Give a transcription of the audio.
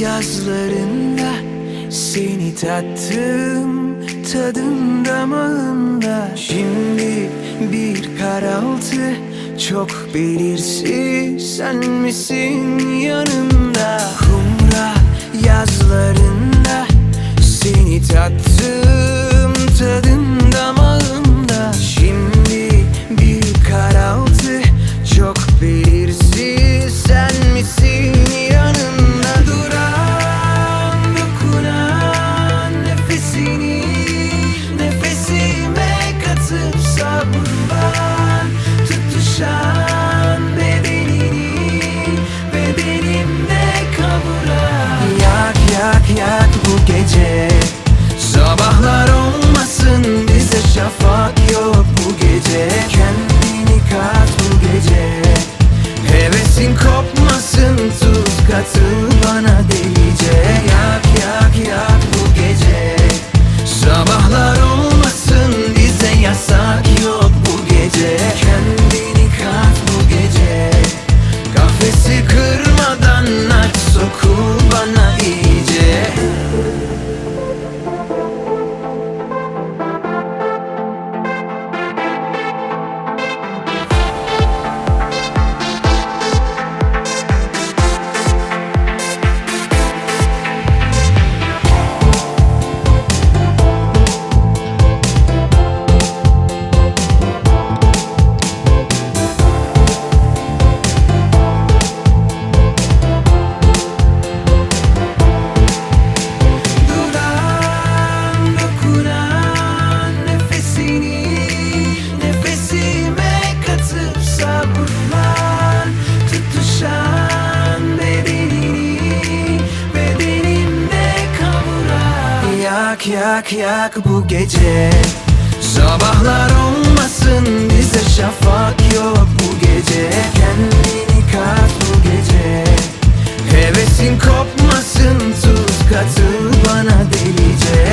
yazlarında Seni tattım tadım damağımda Şimdi bir karaltı çok belirsiz Sen misin yanımda? Kumra yazlarında Seni tattım Yak yak yak bu gece. Sabahlar olmasın bize şafak yok bu gece. Kendini kat bu gece. Hevesin kopmasın tuz katıl bana delice